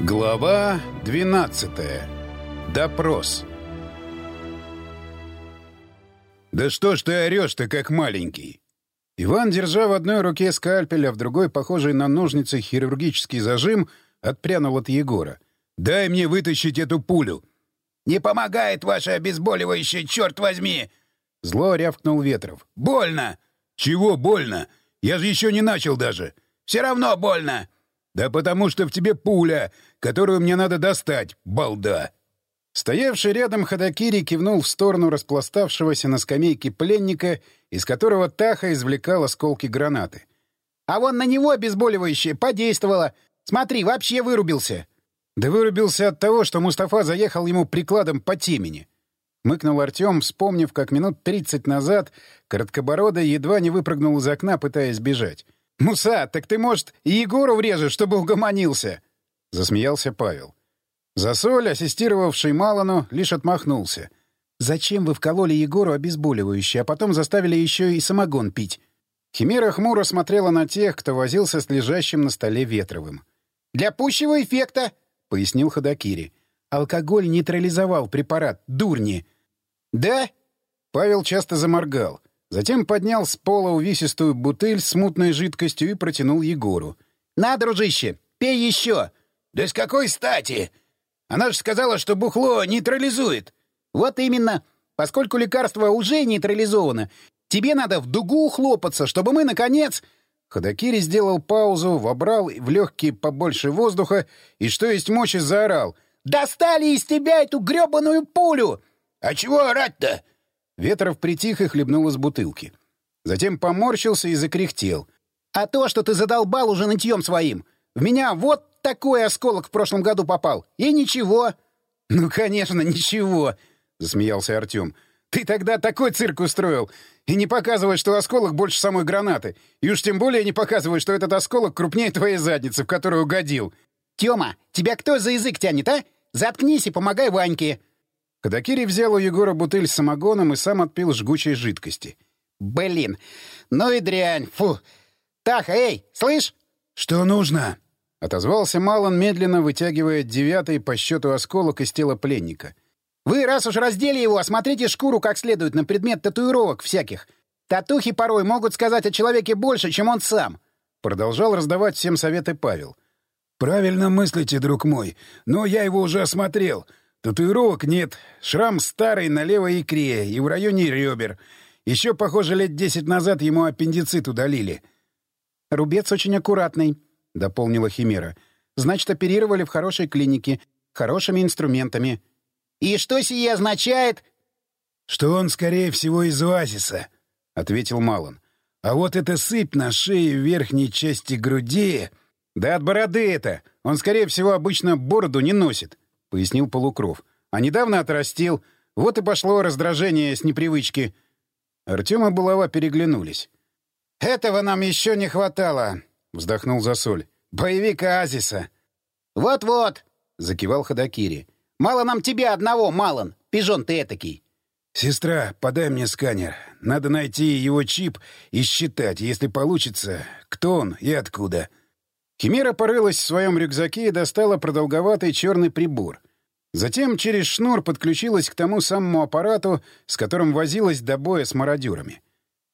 Глава 12. Допрос. «Да что ж ты орешь-то, как маленький?» Иван, держа в одной руке скальпель, а в другой, похожий на ножницы, хирургический зажим, отпрянул от Егора. «Дай мне вытащить эту пулю!» «Не помогает ваше обезболивающее, черт возьми!» Зло рявкнул Ветров. «Больно!» «Чего больно? Я же еще не начал даже!» «Все равно больно!» «Да потому что в тебе пуля, которую мне надо достать, балда!» Стоявший рядом Ходокири кивнул в сторону распластавшегося на скамейке пленника, из которого Таха извлекал осколки гранаты. «А вон на него обезболивающее подействовало. Смотри, вообще вырубился!» «Да вырубился от того, что Мустафа заехал ему прикладом по темени». Мыкнул Артем, вспомнив, как минут тридцать назад короткобородый едва не выпрыгнул из окна, пытаясь бежать. «Муса, так ты, может, и Егору врежешь, чтобы угомонился?» — засмеялся Павел. Засоль, ассистировавший Малану, лишь отмахнулся. «Зачем вы вкололи Егору обезболивающее, а потом заставили еще и самогон пить?» Химера хмуро смотрела на тех, кто возился с лежащим на столе Ветровым. «Для пущего эффекта», — пояснил Ходокири. «Алкоголь нейтрализовал препарат, дурни». «Да?» Павел часто заморгал. Затем поднял с пола увесистую бутыль с мутной жидкостью и протянул Егору. «На, дружище, пей еще!» «Да с какой стати? Она же сказала, что бухло нейтрализует!» «Вот именно. Поскольку лекарство уже нейтрализовано, тебе надо в дугу ухлопаться, чтобы мы, наконец...» Ходокири сделал паузу, вобрал в легкие побольше воздуха и, что есть мочи, заорал. «Достали из тебя эту гребаную пулю!» «А чего орать-то?» Ветров притих и хлебнул из бутылки. Затем поморщился и закряхтел. «А то, что ты задолбал уже нытьем своим! В меня вот такой осколок в прошлом году попал! И ничего!» «Ну, конечно, ничего!» — засмеялся Артем. «Ты тогда такой цирк устроил! И не показывай, что осколок больше самой гранаты! И уж тем более не показывай, что этот осколок крупнее твоей задницы, в которую угодил!» «Тёма, тебя кто за язык тянет, а? Заткнись и помогай Ваньке!» Кадакири взял у Егора бутыль с самогоном и сам отпил жгучей жидкости. «Блин! Ну и дрянь! Фу! Таха, эй, слышь?» «Что нужно?» — отозвался Малон, медленно вытягивая девятый по счету осколок из тела пленника. «Вы, раз уж раздели его, осмотрите шкуру как следует на предмет татуировок всяких. Татухи порой могут сказать о человеке больше, чем он сам». Продолжал раздавать всем советы Павел. «Правильно мыслите, друг мой, но я его уже осмотрел. Татуировок нет. Шрам старый на левой икре и в районе ребер. Еще, похоже, лет десять назад ему аппендицит удалили. «Рубец очень аккуратный», — дополнила Химера. «Значит, оперировали в хорошей клинике, хорошими инструментами». «И что сие означает?» «Что он, скорее всего, из оазиса», — ответил Малон. «А вот эта сыпь на шее в верхней части груди...» «Да от бороды это! Он, скорее всего, обычно бороду не носит пояснил Полукров. «А недавно отрастил. Вот и пошло раздражение с непривычки». Артем и Булава переглянулись. «Этого нам еще не хватало», — вздохнул Засоль. «Боевик Азиса». «Вот-вот», — закивал Ходокири. «Мало нам тебя одного, Малон. Пижон ты этакий». «Сестра, подай мне сканер. Надо найти его чип и считать, если получится, кто он и откуда». Химера порылась в своем рюкзаке и достала продолговатый черный прибор. Затем через шнур подключилась к тому самому аппарату, с которым возилась до боя с мародерами.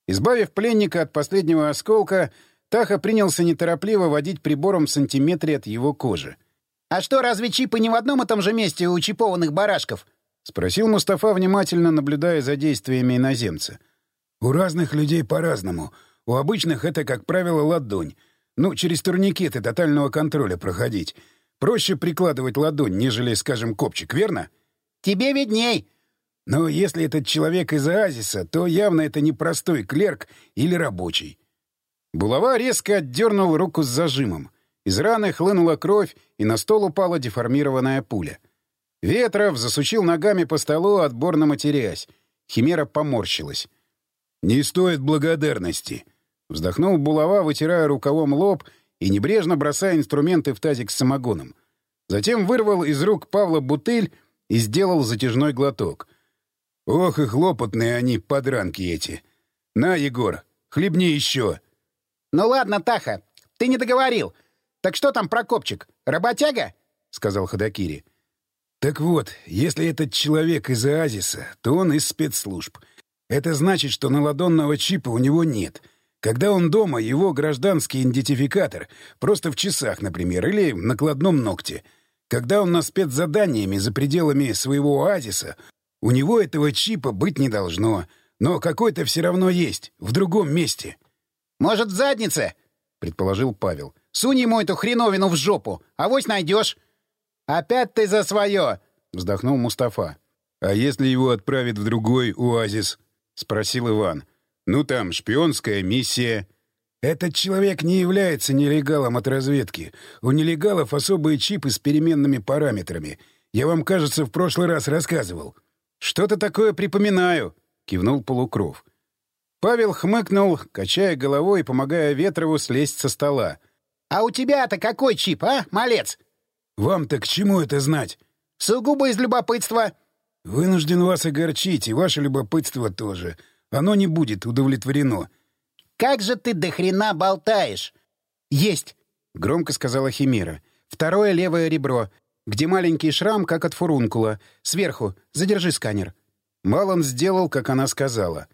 Избавив пленника от последнего осколка, Таха принялся неторопливо водить прибором в сантиметре от его кожи. «А что, разве чипы не в одном и том же месте у чипованных барашков?» — спросил Мустафа, внимательно наблюдая за действиями иноземца. «У разных людей по-разному. У обычных это, как правило, ладонь. Ну, через турникеты тотального контроля проходить. Проще прикладывать ладонь, нежели, скажем, копчик, верно? Тебе видней. Но если этот человек из оазиса, то явно это не простой клерк или рабочий. Булава резко отдернул руку с зажимом. Из раны хлынула кровь, и на стол упала деформированная пуля. Ветров засучил ногами по столу, отборно матерясь. Химера поморщилась. «Не стоит благодарности», — вздохнул Булава, вытирая рукавом лоб и небрежно бросая инструменты в тазик с самогоном. Затем вырвал из рук Павла бутыль и сделал затяжной глоток. «Ох и хлопотные они, подранки эти! На, Егор, хлебни еще!» «Ну ладно, Таха, ты не договорил. Так что там про копчик? Работяга?» — сказал Ходокири. «Так вот, если этот человек из Оазиса, то он из спецслужб. Это значит, что наладонного чипа у него нет. Когда он дома, его гражданский идентификатор просто в часах, например, или в накладном ногте. Когда он на спецзаданиями за пределами своего оазиса, у него этого чипа быть не должно. Но какой-то все равно есть, в другом месте. «Может, в заднице?» — предположил Павел. «Сунь ему эту хреновину в жопу, авось найдешь». «Опять ты за свое!» — вздохнул Мустафа. «А если его отправят в другой оазис?» — спросил Иван. «Ну там, шпионская миссия». «Этот человек не является нелегалом от разведки. У нелегалов особые чипы с переменными параметрами. Я вам, кажется, в прошлый раз рассказывал». «Что-то такое припоминаю», — кивнул Полукров. Павел хмыкнул, качая головой и помогая Ветрову слезть со стола. «А у тебя-то какой чип, а, малец?» «Вам-то к чему это знать?» «Сугубо из любопытства». «Вынужден вас огорчить, и ваше любопытство тоже. Оно не будет удовлетворено». «Как же ты до хрена болтаешь?» «Есть», — громко сказала Химера. «Второе левое ребро, где маленький шрам, как от фурункула. Сверху. Задержи сканер». Малон сделал, как она сказала.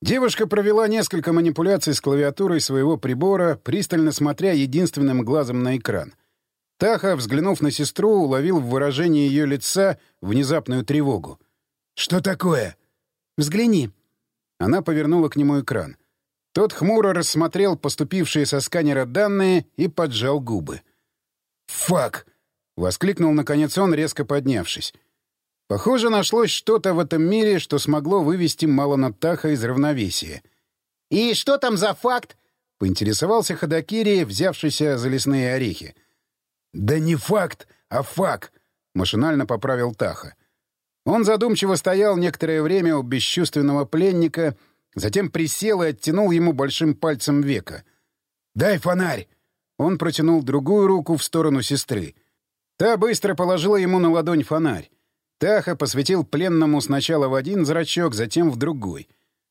Девушка провела несколько манипуляций с клавиатурой своего прибора, пристально смотря единственным глазом на экран. Таха, взглянув на сестру, уловил в выражении ее лица внезапную тревогу. «Что такое?» «Взгляни». Она повернула к нему экран. Тот хмуро рассмотрел поступившие со сканера данные и поджал губы. «Фак!» — воскликнул, наконец, он, резко поднявшись. Похоже, нашлось что-то в этом мире, что смогло вывести Малона Таха из равновесия. «И что там за факт?» — поинтересовался Ходокири, взявшийся за лесные орехи. «Да не факт, а факт!» — машинально поправил Таха. Он задумчиво стоял некоторое время у бесчувственного пленника, затем присел и оттянул ему большим пальцем века. «Дай фонарь!» Он протянул другую руку в сторону сестры. Та быстро положила ему на ладонь фонарь. Таха посветил пленному сначала в один зрачок, затем в другой.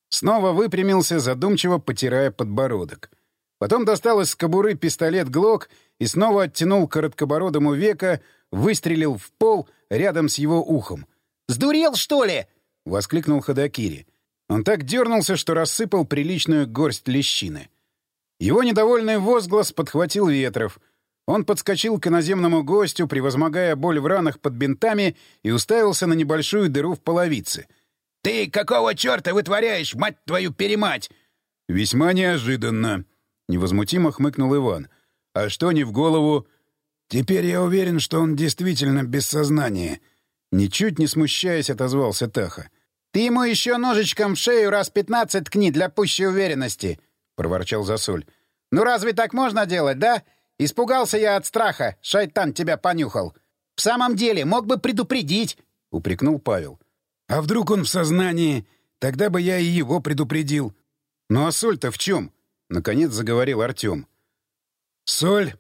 Снова выпрямился, задумчиво потирая подбородок. Потом достал из кобуры пистолет «Глок» и снова оттянул короткобородому века, выстрелил в пол рядом с его ухом. «Сдурел, что ли?» — воскликнул Ходокири. Он так дернулся, что рассыпал приличную горсть лещины. Его недовольный возглас подхватил Ветров. Он подскочил к иноземному гостю, превозмогая боль в ранах под бинтами, и уставился на небольшую дыру в половице. «Ты какого черта вытворяешь, мать твою перемать?» «Весьма неожиданно», — невозмутимо хмыкнул Иван. «А что не в голову?» «Теперь я уверен, что он действительно без сознания», Ничуть не смущаясь, отозвался Таха. «Ты ему еще ножичком в шею раз пятнадцать ткни для пущей уверенности», — проворчал Засуль. «Ну разве так можно делать, да? Испугался я от страха, шайтан тебя понюхал. В самом деле, мог бы предупредить», — упрекнул Павел. «А вдруг он в сознании? Тогда бы я и его предупредил». «Ну а соль-то в чем?» — наконец заговорил Артем. «Соль?»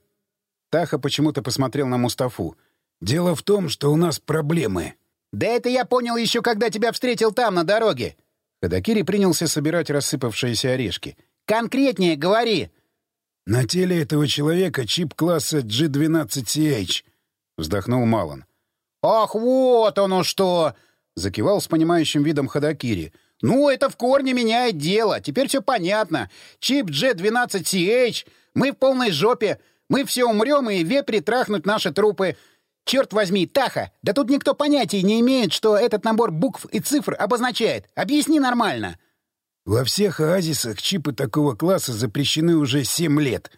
Таха почему-то посмотрел на Мустафу. «Дело в том, что у нас проблемы». «Да это я понял еще, когда тебя встретил там, на дороге». Ходокири принялся собирать рассыпавшиеся орешки. «Конкретнее говори!» «На теле этого человека чип класса G12CH», — вздохнул Малон. «Ах, вот оно что!» — закивал с понимающим видом Ходокири. «Ну, это в корне меняет дело. Теперь все понятно. Чип G12CH. Мы в полной жопе. Мы все умрем, и вепри трахнут наши трупы. Черт возьми, Таха, да тут никто понятия не имеет, что этот набор букв и цифр обозначает. Объясни нормально. Во всех оазисах чипы такого класса запрещены уже семь лет.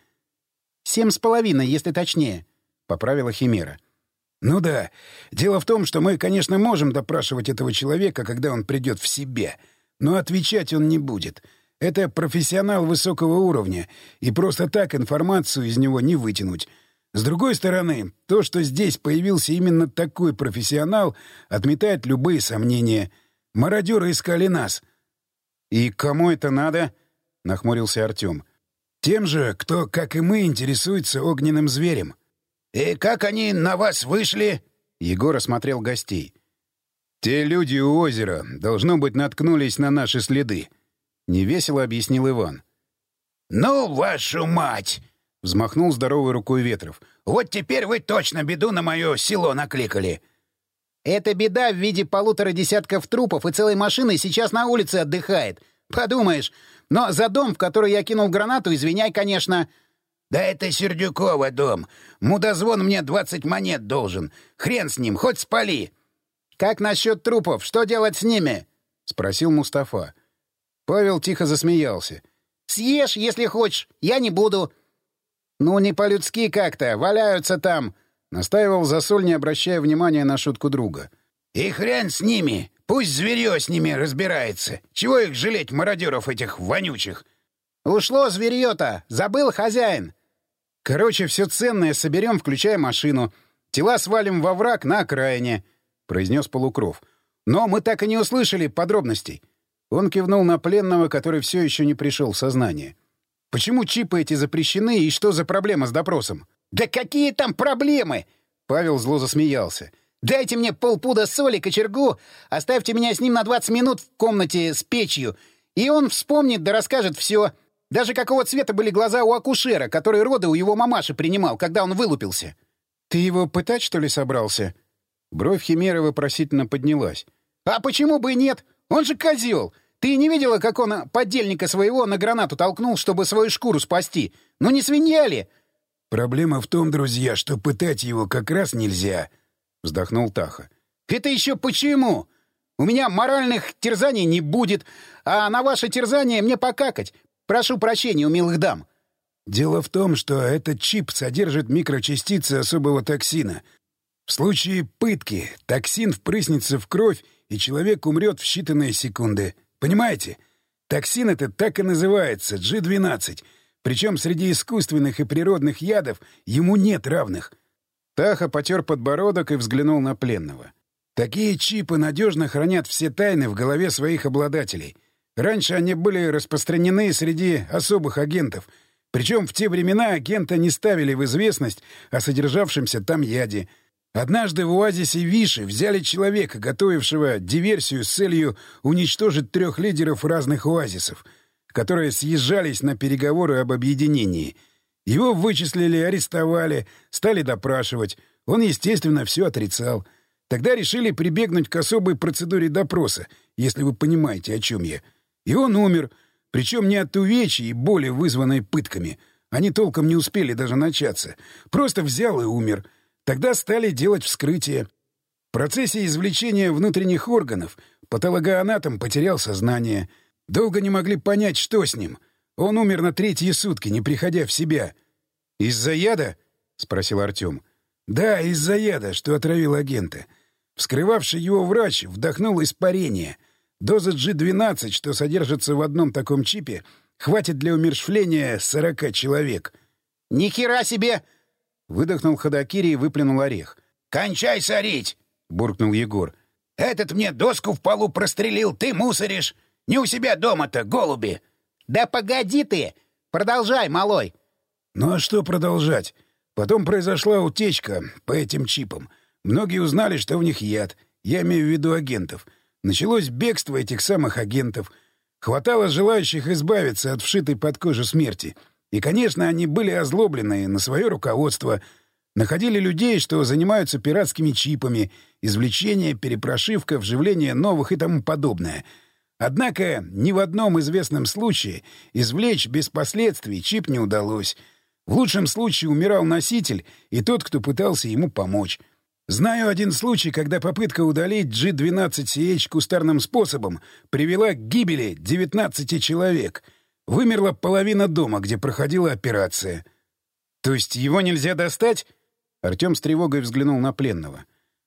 Семь с половиной, если точнее, — поправила Химера. Ну да. Дело в том, что мы, конечно, можем допрашивать этого человека, когда он придет в себя, но отвечать он не будет. Это профессионал высокого уровня, и просто так информацию из него не вытянуть. С другой стороны, то, что здесь появился именно такой профессионал, отметает любые сомнения. Мародеры искали нас. «И кому это надо?» — нахмурился Артем. «Тем же, кто, как и мы, интересуется огненным зверем». «И как они на вас вышли?» — Егор осмотрел гостей. «Те люди у озера, должно быть, наткнулись на наши следы», — невесело объяснил Иван. «Ну, вашу мать!» — взмахнул здоровой рукой Ветров. «Вот теперь вы точно беду на мое село накликали!» «Эта беда в виде полутора десятков трупов и целой машины сейчас на улице отдыхает. Подумаешь. Но за дом, в который я кинул гранату, извиняй, конечно...» «Да это Сердюкова дом. Мудозвон мне двадцать монет должен. Хрен с ним, хоть спали!» «Как насчет трупов? Что делать с ними?» — спросил Мустафа. Павел тихо засмеялся. «Съешь, если хочешь. Я не буду. «Ну, не по-людски как-то, валяются там!» — настаивал Засоль, не обращая внимания на шутку друга. «И хрен с ними! Пусть зверье с ними разбирается! Чего их жалеть, мародеров этих вонючих?» «Ушло зверье-то! Забыл хозяин!» «Короче, все ценное соберем, включая машину. Тела свалим во враг на окраине», — произнес Полукров. «Но мы так и не услышали подробностей». Он кивнул на пленного, который все еще не пришел в сознание. Почему чипы эти запрещены и что за проблема с допросом? Да какие там проблемы? Павел зло засмеялся. Дайте мне полпуда соли, кочергу, оставьте меня с ним на 20 минут в комнате с печью, и он вспомнит да расскажет все. Даже какого цвета были глаза у акушера, который роды у его мамаши принимал, когда он вылупился. Ты его пытать, что ли, собрался? Бровь Химеры вопросительно поднялась. А почему бы и нет? Он же козел. Ты не видела, как он подельника своего на гранату толкнул, чтобы свою шкуру спасти? Ну не свинья ли?» «Проблема в том, друзья, что пытать его как раз нельзя», — вздохнул Таха. «Это еще почему? У меня моральных терзаний не будет, а на ваше терзание мне покакать. Прошу прощения у милых дам». «Дело в том, что этот чип содержит микрочастицы особого токсина. В случае пытки токсин впрыснется в кровь, и человек умрет в считанные секунды. Понимаете? Токсин этот так и называется, G12. Причем среди искусственных и природных ядов ему нет равных. Таха потер подбородок и взглянул на пленного. Такие чипы надежно хранят все тайны в голове своих обладателей. Раньше они были распространены среди особых агентов. Причем в те времена агента не ставили в известность о содержавшемся там яде — Однажды в оазисе Виши взяли человека, готовившего диверсию с целью уничтожить трех лидеров разных оазисов, которые съезжались на переговоры об объединении. Его вычислили, арестовали, стали допрашивать. Он, естественно, все отрицал. Тогда решили прибегнуть к особой процедуре допроса, если вы понимаете, о чем я. И он умер, причем не от увечий и боли, вызванной пытками. Они толком не успели даже начаться. Просто взял и умер — Тогда стали делать вскрытие. В процессе извлечения внутренних органов патологоанатом потерял сознание. Долго не могли понять, что с ним. Он умер на третьи сутки, не приходя в себя. «Из-за яда?» — спросил Артем. «Да, из-за яда, что отравил агента. Вскрывавший его врач вдохнул испарение. Доза G12, что содержится в одном таком чипе, хватит для умершвления 40 человек». «Ни хера себе!» Выдохнул Ходокири и выплюнул орех. «Кончай сорить!» — буркнул Егор. «Этот мне доску в полу прострелил, ты мусоришь! Не у себя дома-то, голуби!» «Да погоди ты! Продолжай, малой!» «Ну а что продолжать? Потом произошла утечка по этим чипам. Многие узнали, что в них яд. Я имею в виду агентов. Началось бегство этих самых агентов. Хватало желающих избавиться от вшитой под кожу смерти — и, конечно, они были озлоблены на свое руководство, находили людей, что занимаются пиратскими чипами, извлечение, перепрошивка, вживление новых и тому подобное. Однако ни в одном известном случае извлечь без последствий чип не удалось. В лучшем случае умирал носитель и тот, кто пытался ему помочь. Знаю один случай, когда попытка удалить G12CH кустарным способом привела к гибели 19 человек — Вымерла половина дома, где проходила операция. То есть его нельзя достать? Артем с тревогой взглянул на пленного.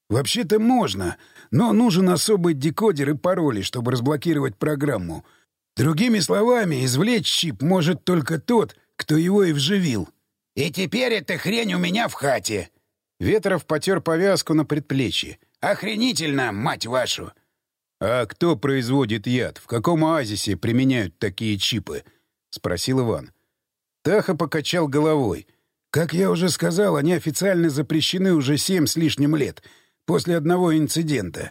Вообще-то можно, но нужен особый декодер и пароли, чтобы разблокировать программу. Другими словами, извлечь чип может только тот, кто его и вживил. «И теперь эта хрень у меня в хате!» Ветров потер повязку на предплечье. «Охренительно, мать вашу!» «А кто производит яд? В каком оазисе применяют такие чипы?» — спросил Иван. Таха покачал головой. «Как я уже сказал, они официально запрещены уже семь с лишним лет, после одного инцидента.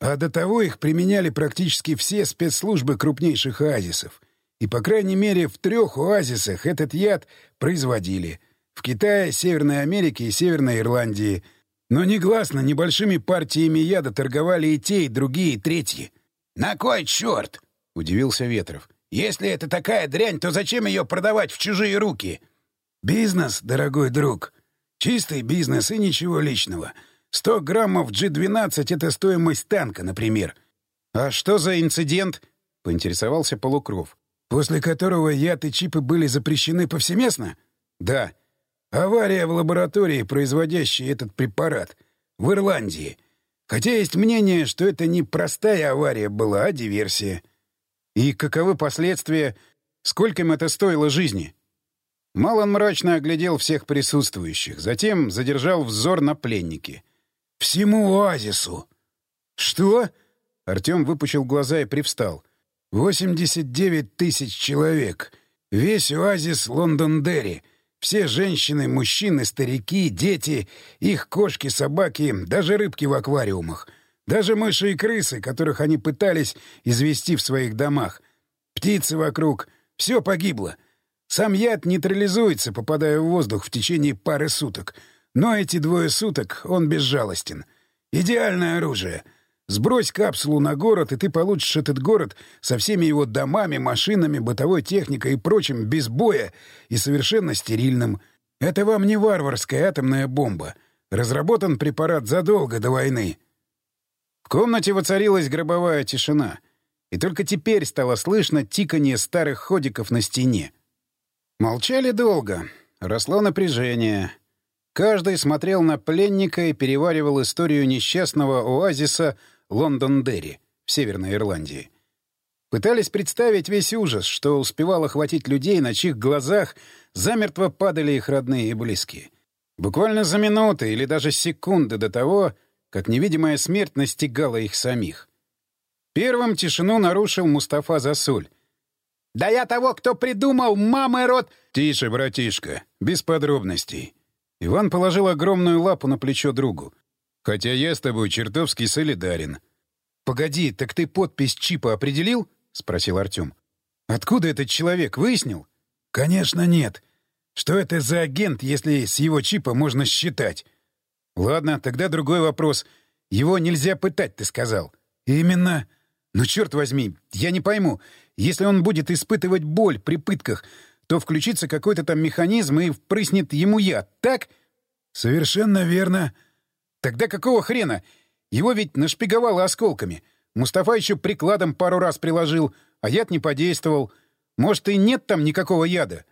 А до того их применяли практически все спецслужбы крупнейших оазисов. И, по крайней мере, в трех оазисах этот яд производили. В Китае, Северной Америке и Северной Ирландии. Но негласно небольшими партиями яда торговали и те, и другие, и третьи. «На кой черт?» — удивился Ветров. «Если это такая дрянь, то зачем ее продавать в чужие руки?» «Бизнес, дорогой друг. Чистый бизнес и ничего личного. Сто граммов G12 — это стоимость танка, например». «А что за инцидент?» — поинтересовался Полукров. «После которого яд и чипы были запрещены повсеместно?» «Да». «Авария в лаборатории, производящей этот препарат. В Ирландии. Хотя есть мнение, что это не простая авария была, а диверсия». «И каковы последствия? Сколько им это стоило жизни?» Малон мрачно оглядел всех присутствующих, затем задержал взор на пленнике. «Всему оазису!» «Что?» — Артем выпучил глаза и привстал. «Восемьдесят девять тысяч человек. Весь оазис Лондон-Дерри. Все женщины, мужчины, старики, дети, их кошки, собаки, даже рыбки в аквариумах. Даже мыши и крысы, которых они пытались извести в своих домах. Птицы вокруг. Все погибло. Сам яд нейтрализуется, попадая в воздух в течение пары суток. Но эти двое суток он безжалостен. Идеальное оружие. Сбрось капсулу на город, и ты получишь этот город со всеми его домами, машинами, бытовой техникой и прочим без боя и совершенно стерильным. Это вам не варварская атомная бомба. Разработан препарат задолго до войны. В комнате воцарилась гробовая тишина. И только теперь стало слышно тиканье старых ходиков на стене. Молчали долго. Росло напряжение. Каждый смотрел на пленника и переваривал историю несчастного оазиса Лондон-Дерри в Северной Ирландии. Пытались представить весь ужас, что успевал охватить людей, на чьих глазах замертво падали их родные и близкие. Буквально за минуты или даже секунды до того, как невидимая смерть настигала их самих. Первым тишину нарушил Мустафа Засуль. «Да я того, кто придумал, мамы рот...» «Тише, братишка, без подробностей». Иван положил огромную лапу на плечо другу. «Хотя я с тобой чертовски солидарен». «Погоди, так ты подпись чипа определил?» — спросил Артем. «Откуда этот человек? Выяснил?» «Конечно нет. Что это за агент, если с его чипа можно считать?» «Ладно, тогда другой вопрос. Его нельзя пытать, ты сказал». «Именно...» «Ну, черт возьми, я не пойму. Если он будет испытывать боль при пытках, то включится какой-то там механизм и впрыснет ему яд, так?» «Совершенно верно». «Тогда какого хрена? Его ведь нашпиговало осколками. Мустафа еще прикладом пару раз приложил, а яд не подействовал. Может, и нет там никакого яда?»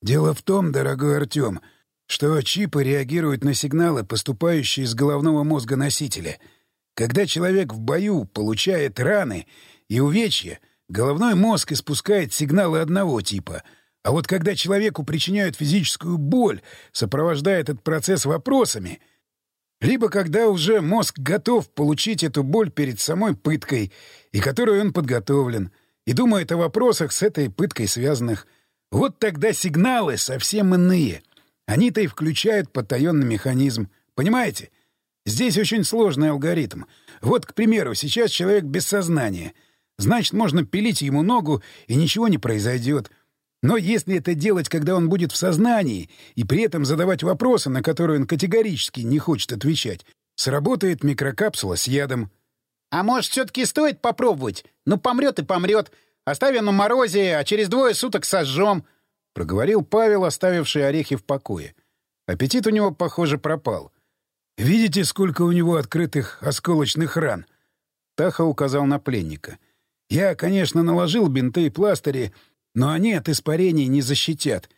«Дело в том, дорогой Артем, что чипы реагируют на сигналы, поступающие из головного мозга носителя — когда человек в бою получает раны и увечья, головной мозг испускает сигналы одного типа. А вот когда человеку причиняют физическую боль, сопровождая этот процесс вопросами, либо когда уже мозг готов получить эту боль перед самой пыткой, и которой он подготовлен, и думает о вопросах с этой пыткой связанных, вот тогда сигналы совсем иные. Они-то и включают потаенный механизм. Понимаете? — Здесь очень сложный алгоритм. Вот, к примеру, сейчас человек без сознания. Значит, можно пилить ему ногу, и ничего не произойдет. Но если это делать, когда он будет в сознании, и при этом задавать вопросы, на которые он категорически не хочет отвечать, сработает микрокапсула с ядом. «А может, все-таки стоит попробовать? Ну, помрет и помрет. Оставим на морозе, а через двое суток сожжем», — проговорил Павел, оставивший орехи в покое. Аппетит у него, похоже, пропал. «Видите, сколько у него открытых осколочных ран?» Таха указал на пленника. «Я, конечно, наложил бинты и пластыри, но они от испарений не защитят.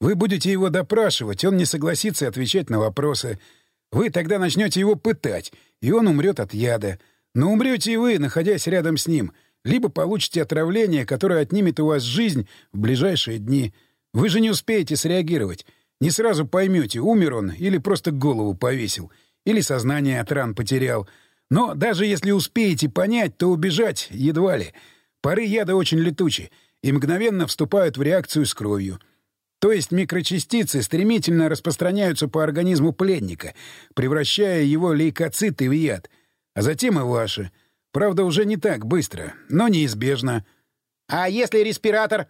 Вы будете его допрашивать, он не согласится отвечать на вопросы. Вы тогда начнете его пытать, и он умрет от яда. Но умрете и вы, находясь рядом с ним, либо получите отравление, которое отнимет у вас жизнь в ближайшие дни. Вы же не успеете среагировать. Не сразу поймете, умер он или просто голову повесил. Или сознание от ран потерял. Но даже если успеете понять, то убежать едва ли. Пары яда очень летучи и мгновенно вступают в реакцию с кровью. То есть микрочастицы стремительно распространяются по организму пленника, превращая его лейкоциты в яд. А затем и ваши. Правда, уже не так быстро, но неизбежно. «А если респиратор?»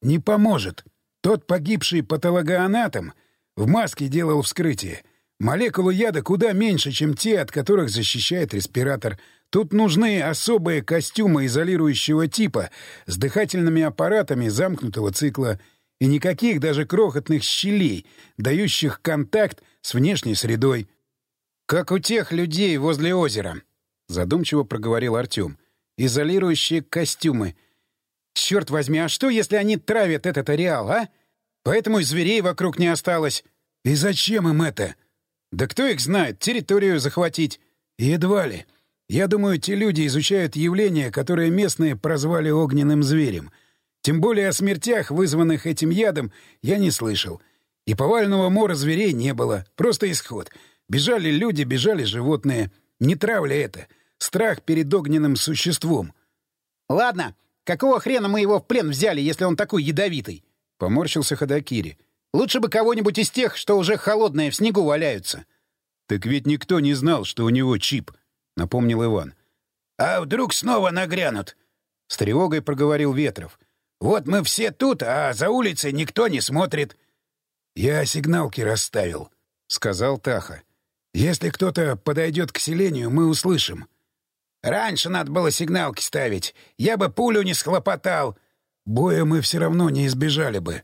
Не поможет. Тот погибший патологоанатом в маске делал вскрытие. Молекулы яда куда меньше, чем те, от которых защищает респиратор. Тут нужны особые костюмы изолирующего типа с дыхательными аппаратами замкнутого цикла и никаких даже крохотных щелей, дающих контакт с внешней средой. «Как у тех людей возле озера», — задумчиво проговорил Артем. «Изолирующие костюмы. Черт возьми, а что, если они травят этот ареал, а? Поэтому и зверей вокруг не осталось». «И зачем им это?» «Да кто их знает? Территорию захватить». «Едва ли. Я думаю, те люди изучают явления, которые местные прозвали огненным зверем. Тем более о смертях, вызванных этим ядом, я не слышал. И повального мора зверей не было. Просто исход. Бежали люди, бежали животные. Не травля это. Страх перед огненным существом. «Ладно, какого хрена мы его в плен взяли, если он такой ядовитый?» — поморщился Ходокири. «Лучше бы кого-нибудь из тех, что уже холодные в снегу валяются». «Так ведь никто не знал, что у него чип», — напомнил Иван. «А вдруг снова нагрянут?» — с тревогой проговорил Ветров. «Вот мы все тут, а за улицей никто не смотрит». «Я сигналки расставил», — сказал Таха. «Если кто-то подойдет к селению, мы услышим». «Раньше надо было сигналки ставить. Я бы пулю не схлопотал. Боя мы все равно не избежали бы».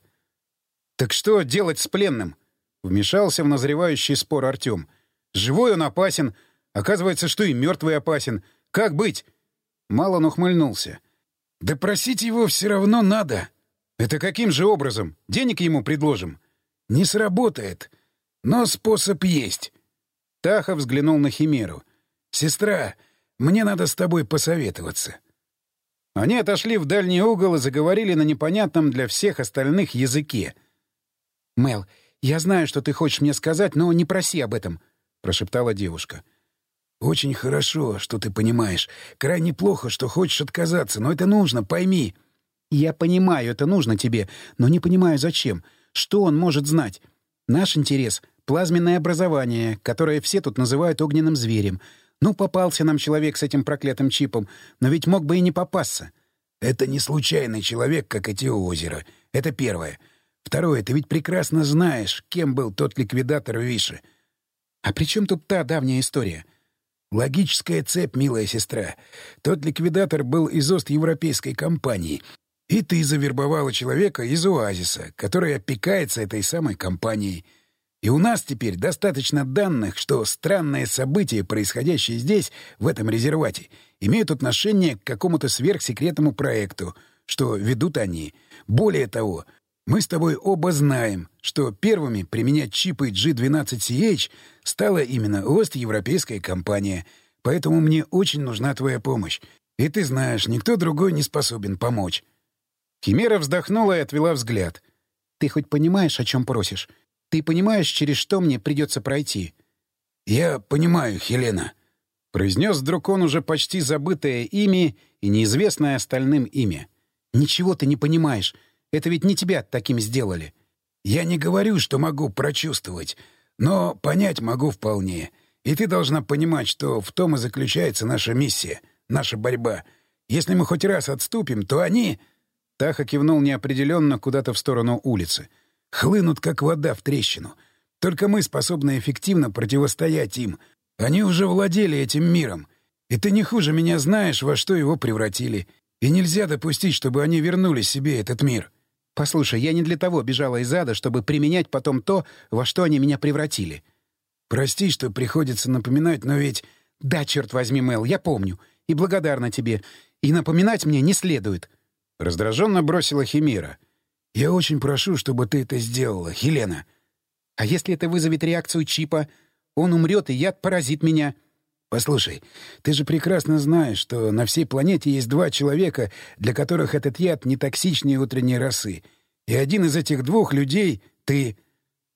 «Так что делать с пленным?» — вмешался в назревающий спор Артем. «Живой он опасен. Оказывается, что и мертвый опасен. Как быть?» Малон ухмыльнулся. «Да просить его все равно надо». «Это каким же образом? Денег ему предложим?» «Не сработает. Но способ есть». Таха взглянул на Химеру. «Сестра, мне надо с тобой посоветоваться». Они отошли в дальний угол и заговорили на непонятном для всех остальных языке. «Мел, я знаю, что ты хочешь мне сказать, но не проси об этом», — прошептала девушка. «Очень хорошо, что ты понимаешь. Крайне плохо, что хочешь отказаться, но это нужно, пойми». «Я понимаю, это нужно тебе, но не понимаю, зачем. Что он может знать? Наш интерес — плазменное образование, которое все тут называют огненным зверем. Ну, попался нам человек с этим проклятым чипом, но ведь мог бы и не попасться». «Это не случайный человек, как эти озера. Это первое. Второе, ты ведь прекрасно знаешь, кем был тот ликвидатор Виши». «А при чем тут та давняя история?» Логическая цепь, милая сестра. Тот ликвидатор был из Ост-Европейской компании. И ты завербовала человека из Оазиса, который опекается этой самой компанией. И у нас теперь достаточно данных, что странные события, происходящие здесь, в этом резервате, имеют отношение к какому-то сверхсекретному проекту, что ведут они. Более того, мы с тобой оба знаем, что первыми применять чипы G12CH стала именно Ост-Европейская компания, поэтому мне очень нужна твоя помощь. И ты знаешь, никто другой не способен помочь». Химера вздохнула и отвела взгляд. «Ты хоть понимаешь, о чем просишь? Ты понимаешь, через что мне придется пройти?» «Я понимаю, Хелена», — произнес вдруг он уже почти забытое имя и неизвестное остальным имя. «Ничего ты не понимаешь. Это ведь не тебя таким сделали. Я не говорю, что могу прочувствовать, но понять могу вполне. И ты должна понимать, что в том и заключается наша миссия, наша борьба. Если мы хоть раз отступим, то они...» Таха кивнул неопределенно куда-то в сторону улицы. «Хлынут, как вода в трещину. Только мы способны эффективно противостоять им. Они уже владели этим миром. И ты не хуже меня знаешь, во что его превратили. И нельзя допустить, чтобы они вернули себе этот мир. Послушай, я не для того бежала из ада, чтобы применять потом то, во что они меня превратили. Прости, что приходится напоминать, но ведь... Да, черт возьми, Мэл, я помню. И благодарна тебе. И напоминать мне не следует. Раздраженно бросила Химера. Я очень прошу, чтобы ты это сделала, Хелена. А если это вызовет реакцию чипа? Он умрет, и яд поразит меня. Послушай, ты же прекрасно знаешь, что на всей планете есть два человека, для которых этот яд не токсичнее утренней росы. И один из этих двух людей — ты.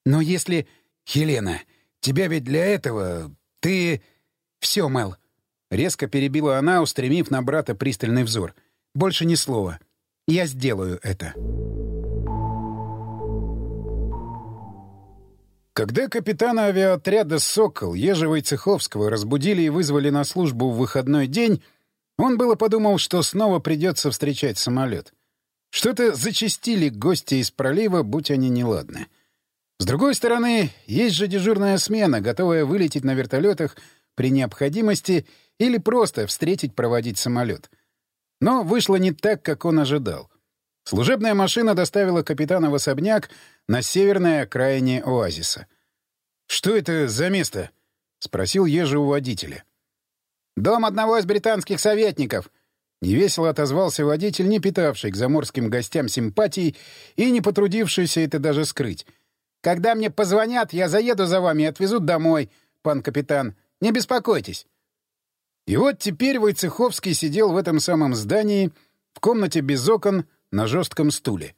Но если... Хелена, тебя ведь для этого... Ты... Все, Мел. Резко перебила она, устремив на брата пристальный взор. Больше ни слова. Я сделаю это. Когда капитана авиаотряда «Сокол» Ежева и Цеховского разбудили и вызвали на службу в выходной день, он было подумал, что снова придется встречать самолет. Что-то зачастили гости из пролива, будь они неладны. С другой стороны, есть же дежурная смена, готовая вылететь на вертолетах при необходимости или просто встретить проводить самолет. Но вышло не так, как он ожидал. Служебная машина доставила капитана в особняк на северной окраине оазиса. «Что это за место?» — спросил Ежи у водителя. «Дом одного из британских советников», — невесело отозвался водитель, не питавший к заморским гостям симпатий и не потрудившийся это даже скрыть. «Когда мне позвонят, я заеду за вами и отвезу домой, пан капитан. Не беспокойтесь». И вот теперь Войцеховский сидел в этом самом здании, в комнате без окон, на жестком стуле.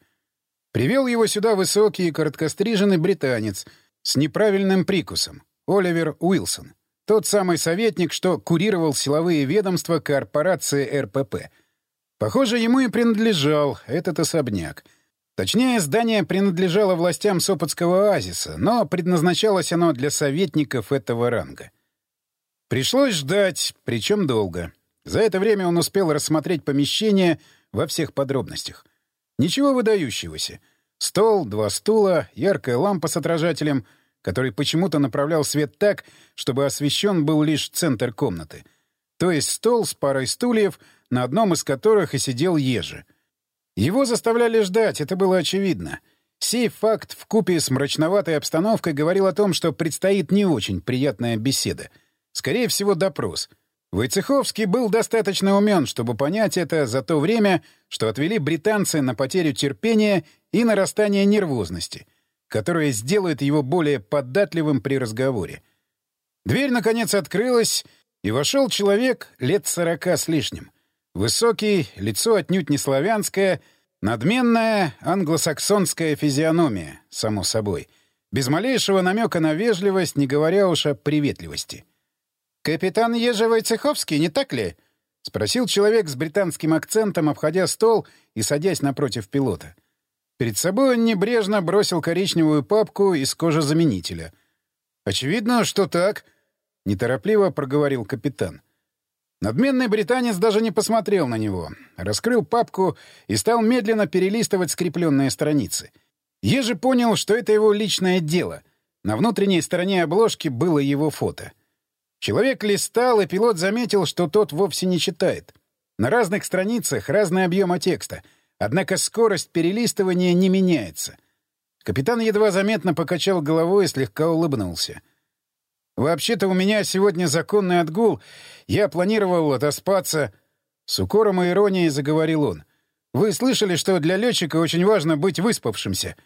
Привел его сюда высокий и короткостриженный британец с неправильным прикусом, Оливер Уилсон. Тот самый советник, что курировал силовые ведомства корпорации РПП. Похоже, ему и принадлежал этот особняк. Точнее, здание принадлежало властям Сопотского оазиса, но предназначалось оно для советников этого ранга. Пришлось ждать, причем долго. За это время он успел рассмотреть помещение во всех подробностях. Ничего выдающегося. Стол, два стула, яркая лампа с отражателем, который почему-то направлял свет так, чтобы освещен был лишь центр комнаты. То есть стол с парой стульев, на одном из которых и сидел Ежи. Его заставляли ждать, это было очевидно. Сей факт в купе с мрачноватой обстановкой говорил о том, что предстоит не очень приятная беседа — Скорее всего, допрос. Войцеховский был достаточно умен, чтобы понять это за то время, что отвели британцы на потерю терпения и нарастание нервозности, которое сделает его более податливым при разговоре. Дверь, наконец, открылась, и вошел человек лет сорока с лишним. Высокий, лицо отнюдь не славянское, надменная англосаксонская физиономия, само собой, без малейшего намека на вежливость, не говоря уж о приветливости. «Капитан Ежи Войцеховский, не так ли?» — спросил человек с британским акцентом, обходя стол и садясь напротив пилота. Перед собой он небрежно бросил коричневую папку из кожезаменителя. «Очевидно, что так», — неторопливо проговорил капитан. Надменный британец даже не посмотрел на него, раскрыл папку и стал медленно перелистывать скрепленные страницы. Ежи понял, что это его личное дело. На внутренней стороне обложки было его фото — Человек листал, и пилот заметил, что тот вовсе не читает. На разных страницах разный объем текста, однако скорость перелистывания не меняется. Капитан едва заметно покачал головой и слегка улыбнулся. «Вообще-то у меня сегодня законный отгул. Я планировал отоспаться...» С укором и иронией заговорил он. «Вы слышали, что для летчика очень важно быть выспавшимся?»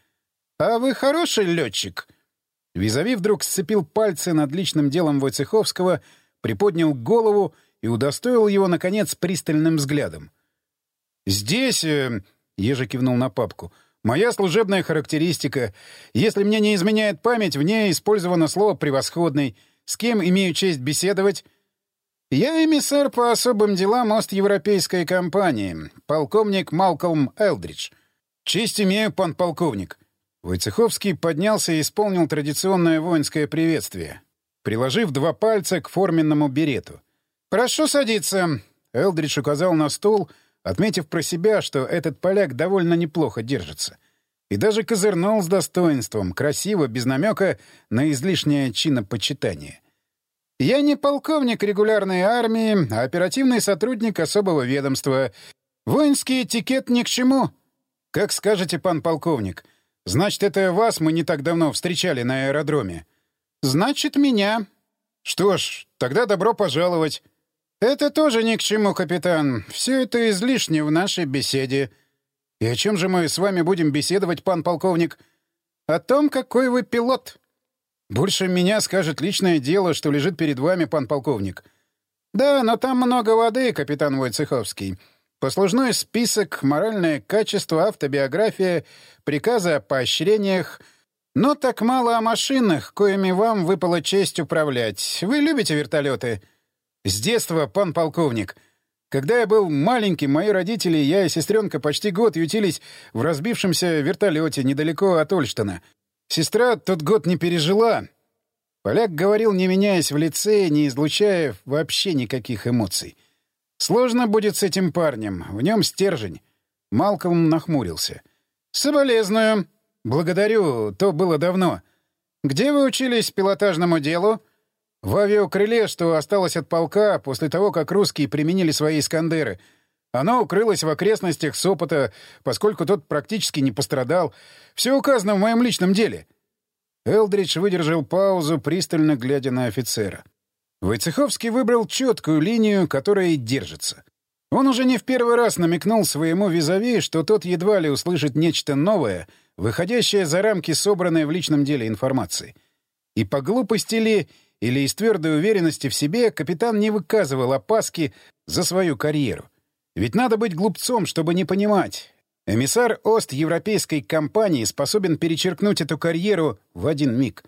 «А вы хороший летчик?» Визави вдруг сцепил пальцы над личным делом Войцеховского, приподнял голову и удостоил его, наконец, пристальным взглядом. «Здесь...» э, — кивнул на папку. «Моя служебная характеристика. Если мне не изменяет память, в ней использовано слово «превосходный». С кем имею честь беседовать?» «Я эмиссар по особым делам Ост-Европейской компании, полковник Малкольм Элдридж. Честь имею, пан полковник». Войцеховский поднялся и исполнил традиционное воинское приветствие, приложив два пальца к форменному берету. «Прошу садиться!» Элдридж указал на стул, отметив про себя, что этот поляк довольно неплохо держится. И даже козырнул с достоинством, красиво, без намека на излишнее чинопочитание. «Я не полковник регулярной армии, а оперативный сотрудник особого ведомства. Воинский этикет ни к чему». «Как скажете, пан полковник», Значит, это вас мы не так давно встречали на аэродроме. Значит, меня. Что ж, тогда добро пожаловать. Это тоже ни к чему, капитан. Все это излишне в нашей беседе. И о чем же мы с вами будем беседовать, пан полковник? О том, какой вы пилот. Больше меня скажет личное дело, что лежит перед вами, пан полковник. Да, но там много воды, капитан Войцеховский. Послужной список, моральное качество, автобиография, приказы о поощрениях. Но так мало о машинах, коими вам выпала честь управлять. Вы любите вертолеты? С детства, пан полковник. Когда я был маленьким, мои родители, я и сестренка почти год ютились в разбившемся вертолете недалеко от Ольштона. Сестра тот год не пережила. Поляк говорил, не меняясь в лице, не излучая вообще никаких эмоций. Сложно будет с этим парнем, в нем стержень. Малком нахмурился. «Соболезную. Благодарю, то было давно. Где вы учились пилотажному делу?» «В авиакрыле, что осталось от полка после того, как русские применили свои «Искандеры». Оно укрылось в окрестностях Сопота, поскольку тот практически не пострадал. Все указано в моем личном деле». Элдридж выдержал паузу, пристально глядя на офицера. Войцеховский выбрал четкую линию, которая и держится. Он уже не в первый раз намекнул своему визави, что тот едва ли услышит нечто новое, выходящее за рамки собранной в личном деле информации. И по глупости ли, или из твердой уверенности в себе, капитан не выказывал опаски за свою карьеру. Ведь надо быть глупцом, чтобы не понимать. Эмиссар Ост европейской компании способен перечеркнуть эту карьеру в один миг.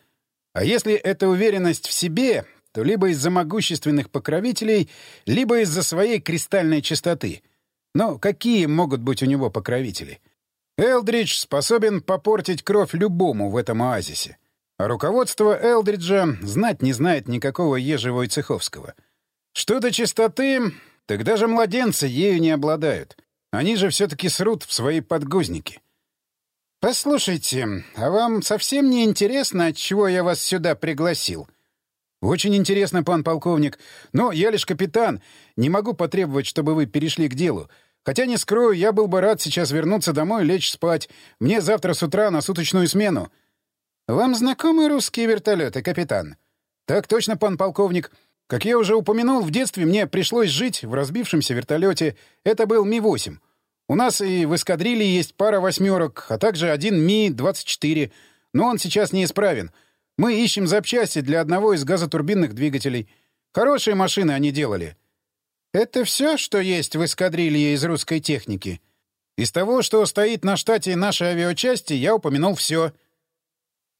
А если эта уверенность в себе, то либо из-за могущественных покровителей, либо из-за своей кристальной чистоты. Но какие могут быть у него покровители? Элдридж способен попортить кровь любому в этом оазисе. А руководство Элдриджа знать не знает никакого Ежи Войцеховского. Что до чистоты, Тогда же младенцы ею не обладают. Они же все-таки срут в свои подгузники. «Послушайте, а вам совсем не интересно, от чего я вас сюда пригласил?» «Очень интересно, пан полковник. Но я лишь капитан. Не могу потребовать, чтобы вы перешли к делу. Хотя, не скрою, я был бы рад сейчас вернуться домой и лечь спать. Мне завтра с утра на суточную смену». «Вам знакомы русские вертолеты, капитан?» «Так точно, пан полковник. Как я уже упомянул, в детстве мне пришлось жить в разбившемся вертолете. Это был Ми-8. У нас и в эскадрилье есть пара восьмерок, а также один Ми-24. Но он сейчас неисправен. Мы ищем запчасти для одного из газотурбинных двигателей. Хорошие машины они делали. Это все, что есть в эскадрилье из русской техники? Из того, что стоит на штате нашей авиачасти, я упомянул все.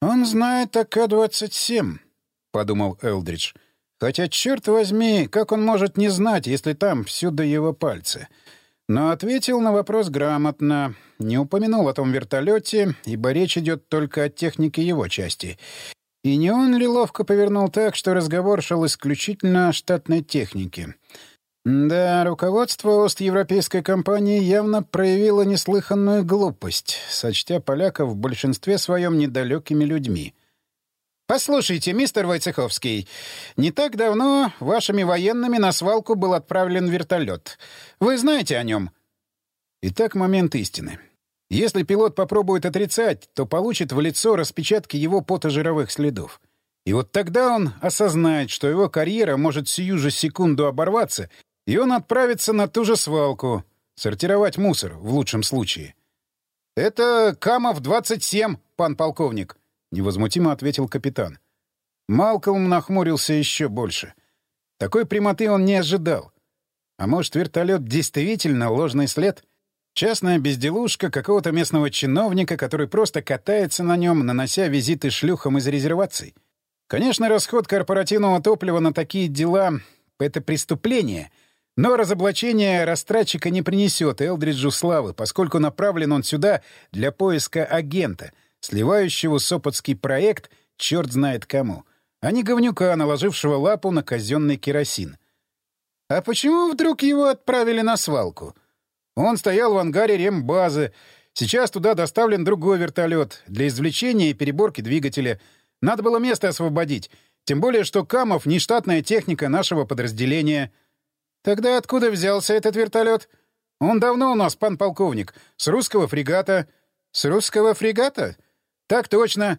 «Он знает АК-27», — подумал Элдридж. Хотя, черт возьми, как он может не знать, если там всюду его пальцы? Но ответил на вопрос грамотно, не упомянул о том вертолете, ибо речь идет только о технике его части. И не он ли ловко повернул так, что разговор шел исключительно о штатной технике? Да, руководство Остевропейской компании явно проявило неслыханную глупость, сочтя поляков в большинстве своем недалекими людьми — «Послушайте, мистер Войцеховский, не так давно вашими военными на свалку был отправлен вертолет. Вы знаете о нем?» Итак, момент истины. Если пилот попробует отрицать, то получит в лицо распечатки его потожировых следов. И вот тогда он осознает, что его карьера может сию же секунду оборваться, и он отправится на ту же свалку, сортировать мусор в лучшем случае. «Это Камов-27, пан полковник», — невозмутимо ответил капитан. Малкольм нахмурился еще больше. Такой прямоты он не ожидал. А может, вертолет действительно ложный след? Частная безделушка какого-то местного чиновника, который просто катается на нем, нанося визиты шлюхам из резерваций? Конечно, расход корпоративного топлива на такие дела — это преступление, но разоблачение растратчика не принесет Элдриджу славы, поскольку направлен он сюда для поиска агента — сливающего сопотский проект черт знает кому, а не говнюка, наложившего лапу на казенный керосин. А почему вдруг его отправили на свалку? Он стоял в ангаре рембазы. Сейчас туда доставлен другой вертолет для извлечения и переборки двигателя. Надо было место освободить. Тем более, что Камов — не штатная техника нашего подразделения. Тогда откуда взялся этот вертолет? Он давно у нас, пан полковник. С русского фрегата. С русского фрегата? «Так точно.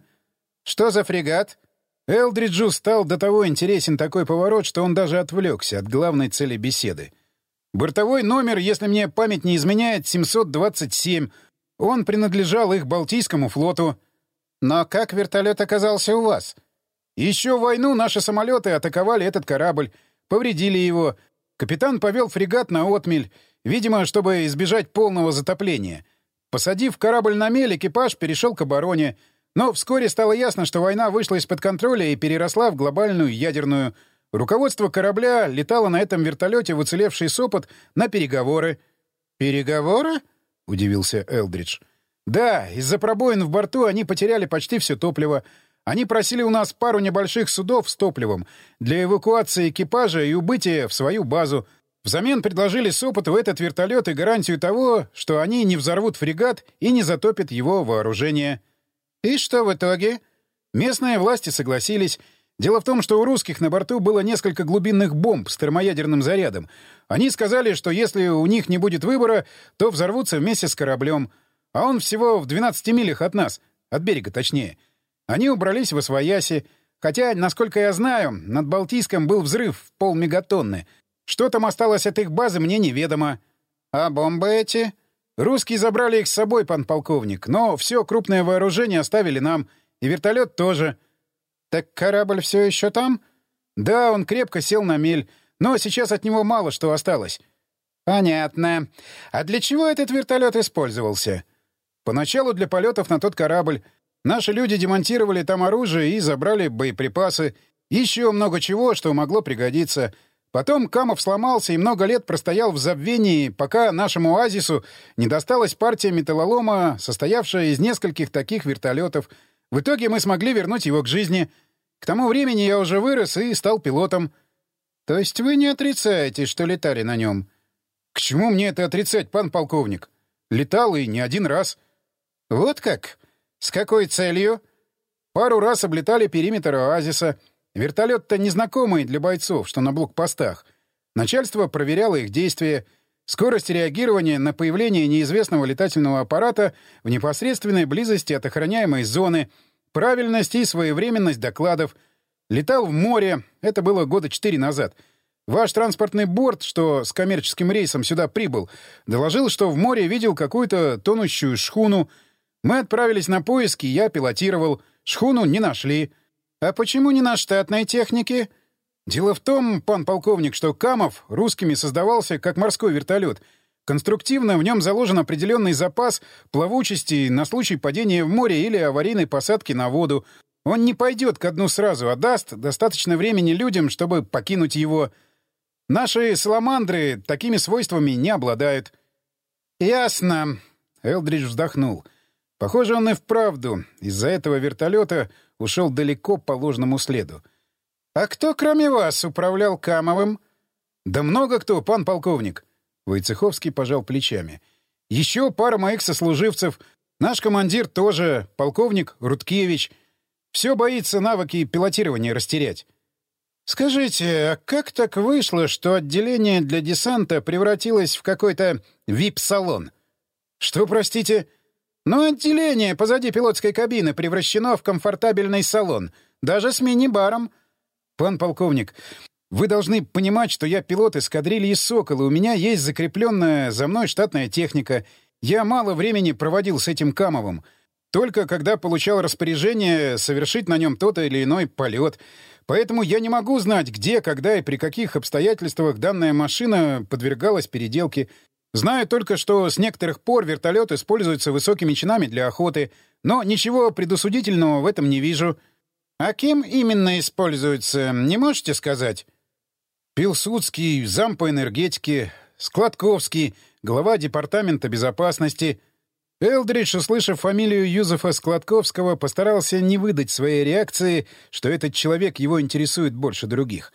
Что за фрегат?» Элдриджу стал до того интересен такой поворот, что он даже отвлекся от главной цели беседы. «Бортовой номер, если мне память не изменяет, 727. Он принадлежал их Балтийскому флоту. Но как вертолет оказался у вас?» «Еще в войну наши самолеты атаковали этот корабль, повредили его. Капитан повел фрегат на отмель, видимо, чтобы избежать полного затопления». Посадив корабль на мель, экипаж перешел к обороне. Но вскоре стало ясно, что война вышла из-под контроля и переросла в глобальную ядерную. Руководство корабля летало на этом вертолете в уцелевший Сопот на переговоры. «Переговоры?» — удивился Элдридж. «Да, из-за пробоин в борту они потеряли почти все топливо. Они просили у нас пару небольших судов с топливом для эвакуации экипажа и убытия в свою базу. Взамен предложили Сопоту этот вертолет и гарантию того, что они не взорвут фрегат и не затопят его вооружение. И что в итоге? Местные власти согласились. Дело в том, что у русских на борту было несколько глубинных бомб с термоядерным зарядом. Они сказали, что если у них не будет выбора, то взорвутся вместе с кораблем. А он всего в 12 милях от нас, от берега точнее. Они убрались в Освояси, хотя, насколько я знаю, над Балтийском был взрыв в полмегатонны — что там осталось от их базы, мне неведомо. А бомбы эти? Русские забрали их с собой, пан полковник, но все крупное вооружение оставили нам, и вертолет тоже. Так корабль все еще там? Да, он крепко сел на мель, но сейчас от него мало что осталось. Понятно. А для чего этот вертолет использовался? Поначалу для полетов на тот корабль. Наши люди демонтировали там оружие и забрали боеприпасы. Еще много чего, что могло пригодиться — Потом Камов сломался и много лет простоял в забвении, пока нашему оазису не досталась партия металлолома, состоявшая из нескольких таких вертолетов. В итоге мы смогли вернуть его к жизни. К тому времени я уже вырос и стал пилотом. То есть вы не отрицаете, что летали на нем? К чему мне это отрицать, пан полковник? Летал и не один раз. Вот как? С какой целью? Пару раз облетали периметр оазиса — Вертолет-то незнакомый для бойцов, что на блокпостах. Начальство проверяло их действия, скорость реагирования на появление неизвестного летательного аппарата в непосредственной близости от охраняемой зоны, правильность и своевременность докладов. Летал в море, это было года четыре назад. Ваш транспортный борт, что с коммерческим рейсом сюда прибыл, доложил, что в море видел какую-то тонущую шхуну. Мы отправились на поиски, я пилотировал. Шхуну не нашли. «А почему не на штатной технике?» «Дело в том, пан полковник, что Камов русскими создавался как морской вертолет. Конструктивно в нем заложен определенный запас плавучести на случай падения в море или аварийной посадки на воду. Он не пойдет ко дну сразу, а даст достаточно времени людям, чтобы покинуть его. Наши саламандры такими свойствами не обладают». «Ясно», — Элдридж вздохнул. «Похоже, он и вправду из-за этого вертолета ушел далеко по ложному следу. «А кто, кроме вас, управлял Камовым?» «Да много кто, пан полковник!» Войцеховский пожал плечами. «Еще пара моих сослуживцев. Наш командир тоже, полковник Рудкевич. Все боится навыки пилотирования растерять». «Скажите, а как так вышло, что отделение для десанта превратилось в какой-то вип-салон?» «Что, простите?» Но отделение позади пилотской кабины превращено в комфортабельный салон, даже с мини-баром. Пан полковник, вы должны понимать, что я пилот эскадрильи «Сокол», и у меня есть закрепленная за мной штатная техника. Я мало времени проводил с этим Камовым. Только когда получал распоряжение совершить на нем тот или иной полет. Поэтому я не могу знать, где, когда и при каких обстоятельствах данная машина подвергалась переделке. Знаю только, что с некоторых пор вертолет используется высокими чинами для охоты, но ничего предусудительного в этом не вижу. А кем именно используется, не можете сказать? Пилсудский, зам по энергетике, Складковский, глава департамента безопасности. Элдридж, услышав фамилию Юзефа Складковского, постарался не выдать своей реакции, что этот человек его интересует больше других.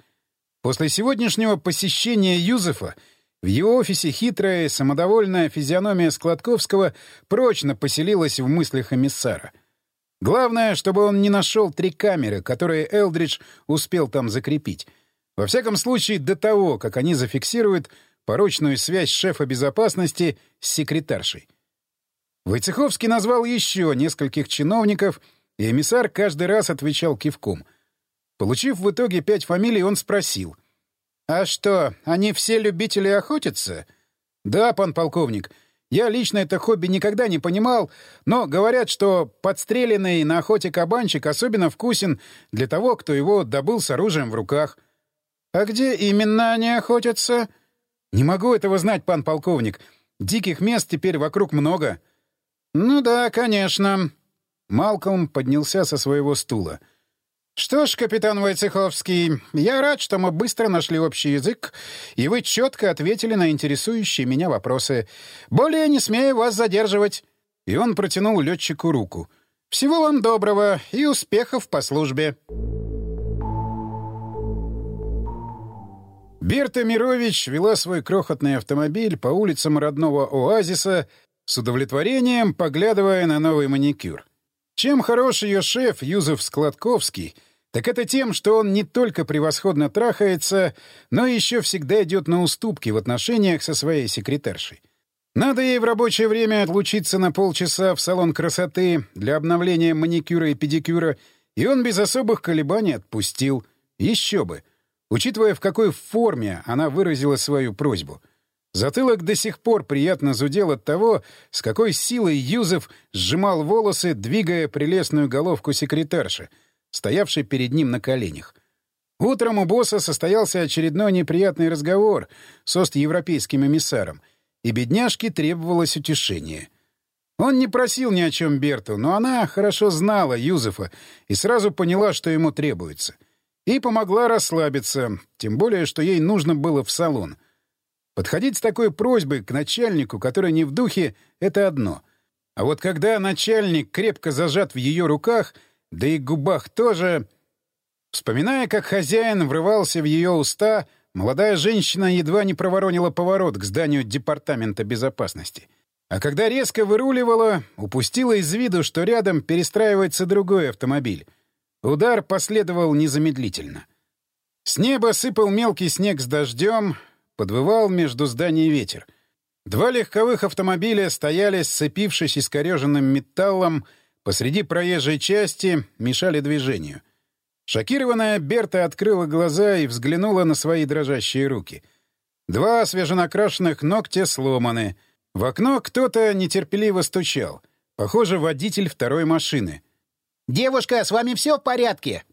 После сегодняшнего посещения Юзефа в его офисе хитрая, самодовольная физиономия Складковского прочно поселилась в мыслях эмиссара. Главное, чтобы он не нашел три камеры, которые Элдридж успел там закрепить. Во всяком случае, до того, как они зафиксируют порочную связь шефа безопасности с секретаршей. Войцеховский назвал еще нескольких чиновников, и эмиссар каждый раз отвечал кивком. Получив в итоге пять фамилий, он спросил — «А что, они все любители охотиться?» «Да, пан полковник. Я лично это хобби никогда не понимал, но говорят, что подстреленный на охоте кабанчик особенно вкусен для того, кто его добыл с оружием в руках». «А где именно они охотятся?» «Не могу этого знать, пан полковник. Диких мест теперь вокруг много». «Ну да, конечно». Малком поднялся со своего стула. — «Что ж, капитан Войцеховский, я рад, что мы быстро нашли общий язык, и вы четко ответили на интересующие меня вопросы. Более не смею вас задерживать». И он протянул летчику руку. «Всего вам доброго и успехов по службе». Берта Мирович вела свой крохотный автомобиль по улицам родного оазиса с удовлетворением, поглядывая на новый маникюр. Чем хорош ее шеф Юзеф Складковский, так это тем, что он не только превосходно трахается, но еще всегда идет на уступки в отношениях со своей секретаршей. Надо ей в рабочее время отлучиться на полчаса в салон красоты для обновления маникюра и педикюра, и он без особых колебаний отпустил. Еще бы! Учитывая, в какой форме она выразила свою просьбу. Затылок до сих пор приятно зудел от того, с какой силой Юзеф сжимал волосы, двигая прелестную головку секретарши, стоявшей перед ним на коленях. Утром у босса состоялся очередной неприятный разговор с остевропейским эмиссаром, и бедняжке требовалось утешение. Он не просил ни о чем Берту, но она хорошо знала Юзефа и сразу поняла, что ему требуется — и помогла расслабиться, тем более, что ей нужно было в салон. Подходить с такой просьбой к начальнику, который не в духе, — это одно. А вот когда начальник крепко зажат в ее руках, да и губах тоже... Вспоминая, как хозяин врывался в ее уста, молодая женщина едва не проворонила поворот к зданию Департамента безопасности. А когда резко выруливала, упустила из виду, что рядом перестраивается другой автомобиль — Удар последовал незамедлительно. С неба сыпал мелкий снег с дождем, подвывал между зданий ветер. Два легковых автомобиля стояли, сцепившись искореженным металлом, посреди проезжей части, мешали движению. Шокированная Берта открыла глаза и взглянула на свои дрожащие руки. Два свеженакрашенных ногтя сломаны. В окно кто-то нетерпеливо стучал. Похоже, водитель второй машины — «Девушка, с вами все в порядке?»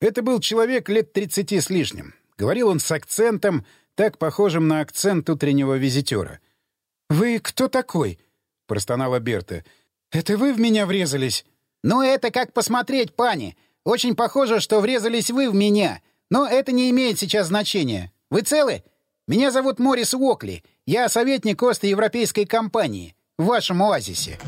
Это был человек лет тридцати с лишним. Говорил он с акцентом, так похожим на акцент утреннего визитера. «Вы кто такой?» — простонала Берта. «Это вы в меня врезались?» «Ну, это как посмотреть, пани. Очень похоже, что врезались вы в меня. Но это не имеет сейчас значения. Вы целы? Меня зовут Морис Уокли. Я советник Ост-Европейской компании в вашем оазисе».